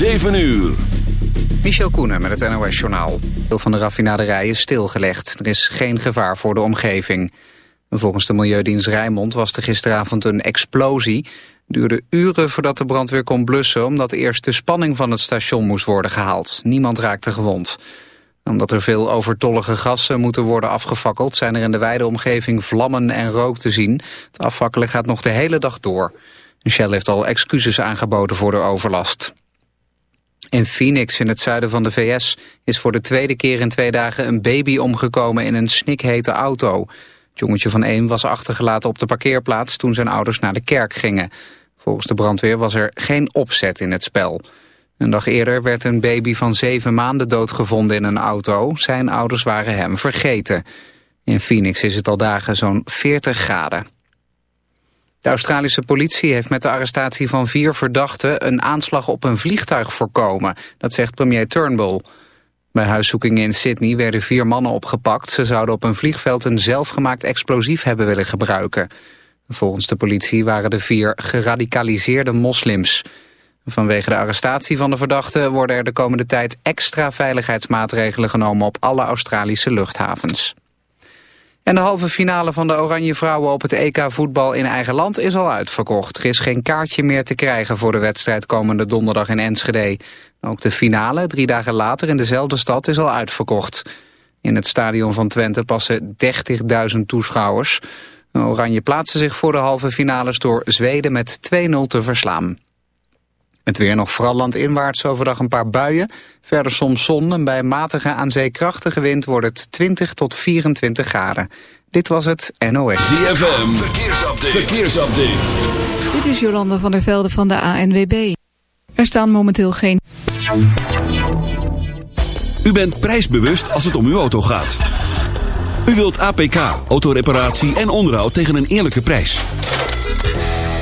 7 uur. Michel Koenen met het NOS-journaal. Deel van de raffinaderij is stilgelegd. Er is geen gevaar voor de omgeving. Volgens de Milieudienst Rijnmond was er gisteravond een explosie. Duurde uren voordat de brandweer kon blussen... omdat eerst de spanning van het station moest worden gehaald. Niemand raakte gewond. Omdat er veel overtollige gassen moeten worden afgefakkeld... zijn er in de wijde omgeving vlammen en rook te zien. Het afvakkelen gaat nog de hele dag door. Shell heeft al excuses aangeboden voor de overlast. In Phoenix, in het zuiden van de VS, is voor de tweede keer in twee dagen een baby omgekomen in een snikhete auto. Het jongetje van één was achtergelaten op de parkeerplaats toen zijn ouders naar de kerk gingen. Volgens de brandweer was er geen opzet in het spel. Een dag eerder werd een baby van zeven maanden doodgevonden in een auto. Zijn ouders waren hem vergeten. In Phoenix is het al dagen zo'n 40 graden. De Australische politie heeft met de arrestatie van vier verdachten... een aanslag op een vliegtuig voorkomen, dat zegt premier Turnbull. Bij huiszoekingen in Sydney werden vier mannen opgepakt. Ze zouden op een vliegveld een zelfgemaakt explosief hebben willen gebruiken. Volgens de politie waren de vier geradicaliseerde moslims. Vanwege de arrestatie van de verdachten worden er de komende tijd extra veiligheidsmaatregelen genomen op alle Australische luchthavens. En de halve finale van de Oranje Vrouwen op het EK voetbal in eigen land is al uitverkocht. Er is geen kaartje meer te krijgen voor de wedstrijd komende donderdag in Enschede. Ook de finale, drie dagen later in dezelfde stad, is al uitverkocht. In het stadion van Twente passen 30.000 toeschouwers. Oranje plaatste zich voor de halve finales door Zweden met 2-0 te verslaan. Het weer nog vooral landinwaarts overdag een paar buien. Verder soms zon en bij matige aan zee krachtige wind wordt het 20 tot 24 graden. Dit was het NOS. ZFM, verkeersupdate. verkeersupdate. Dit is Jolanda van der Velde van de ANWB. Er staan momenteel geen... U bent prijsbewust als het om uw auto gaat. U wilt APK, autoreparatie en onderhoud tegen een eerlijke prijs.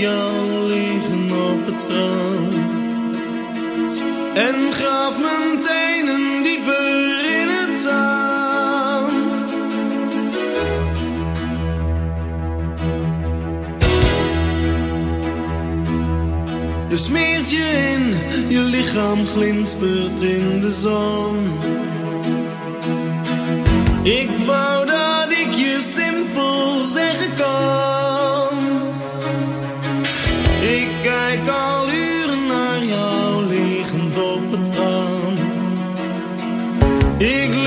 jou liggen op het strand. En graaf mijn tenen dieper in het zand. Je smeert je in, je lichaam glinstert in de zon. Ik Ik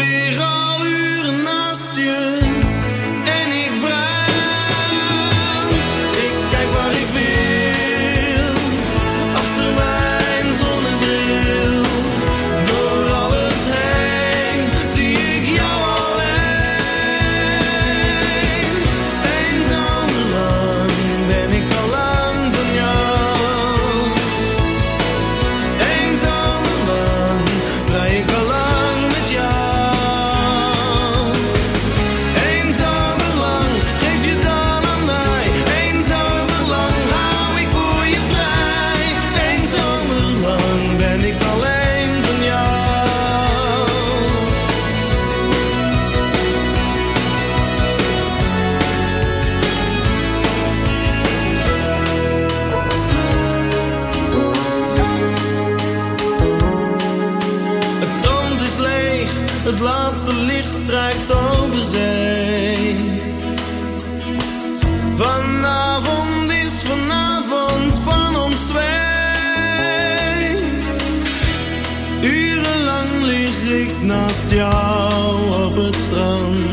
naast jou op het strand.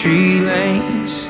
tree lanes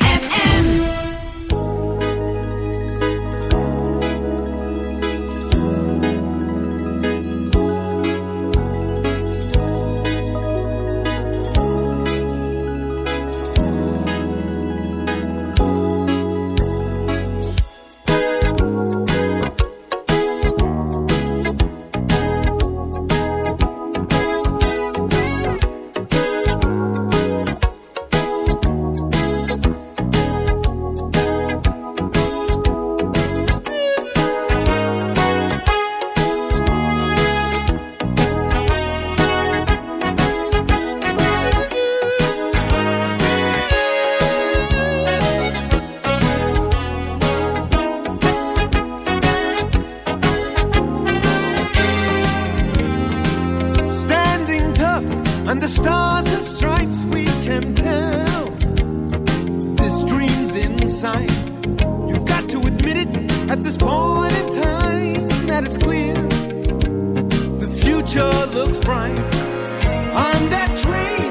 At this point in time that it's clear the future looks bright. On that train,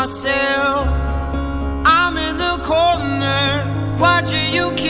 myself. I'm in the corner watching you keep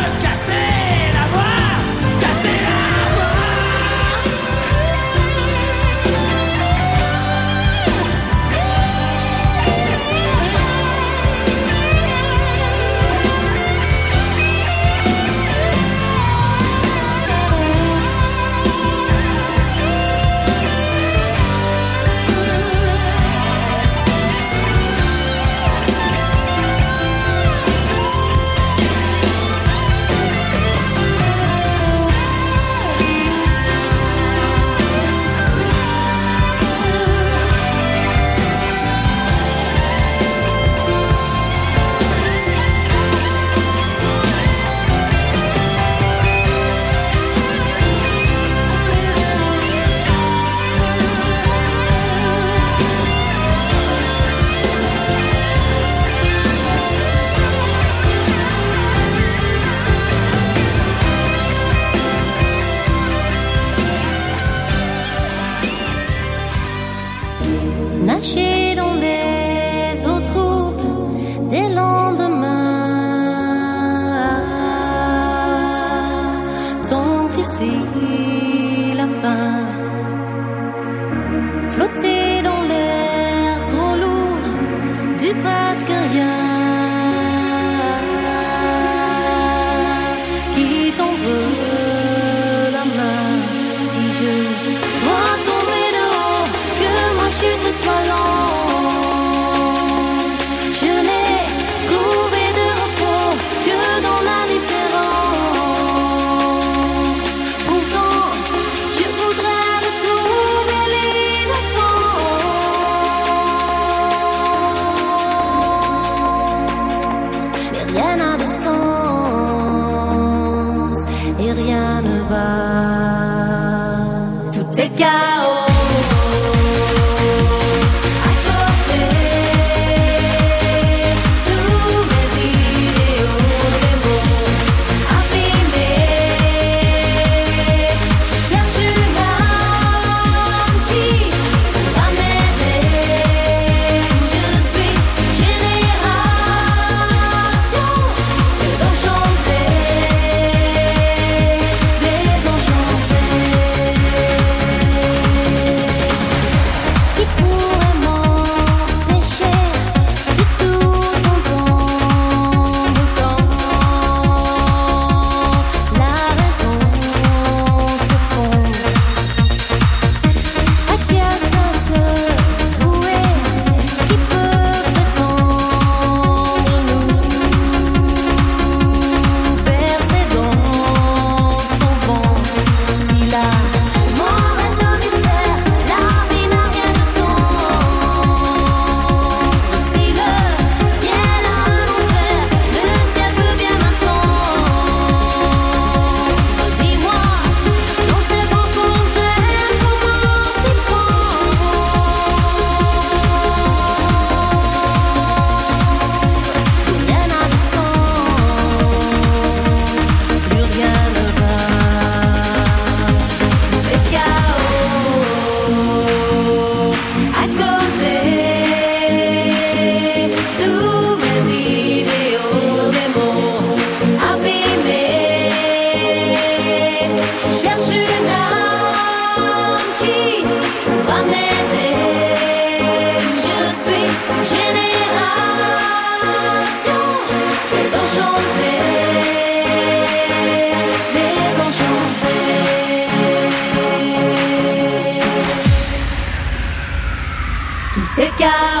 Yeah.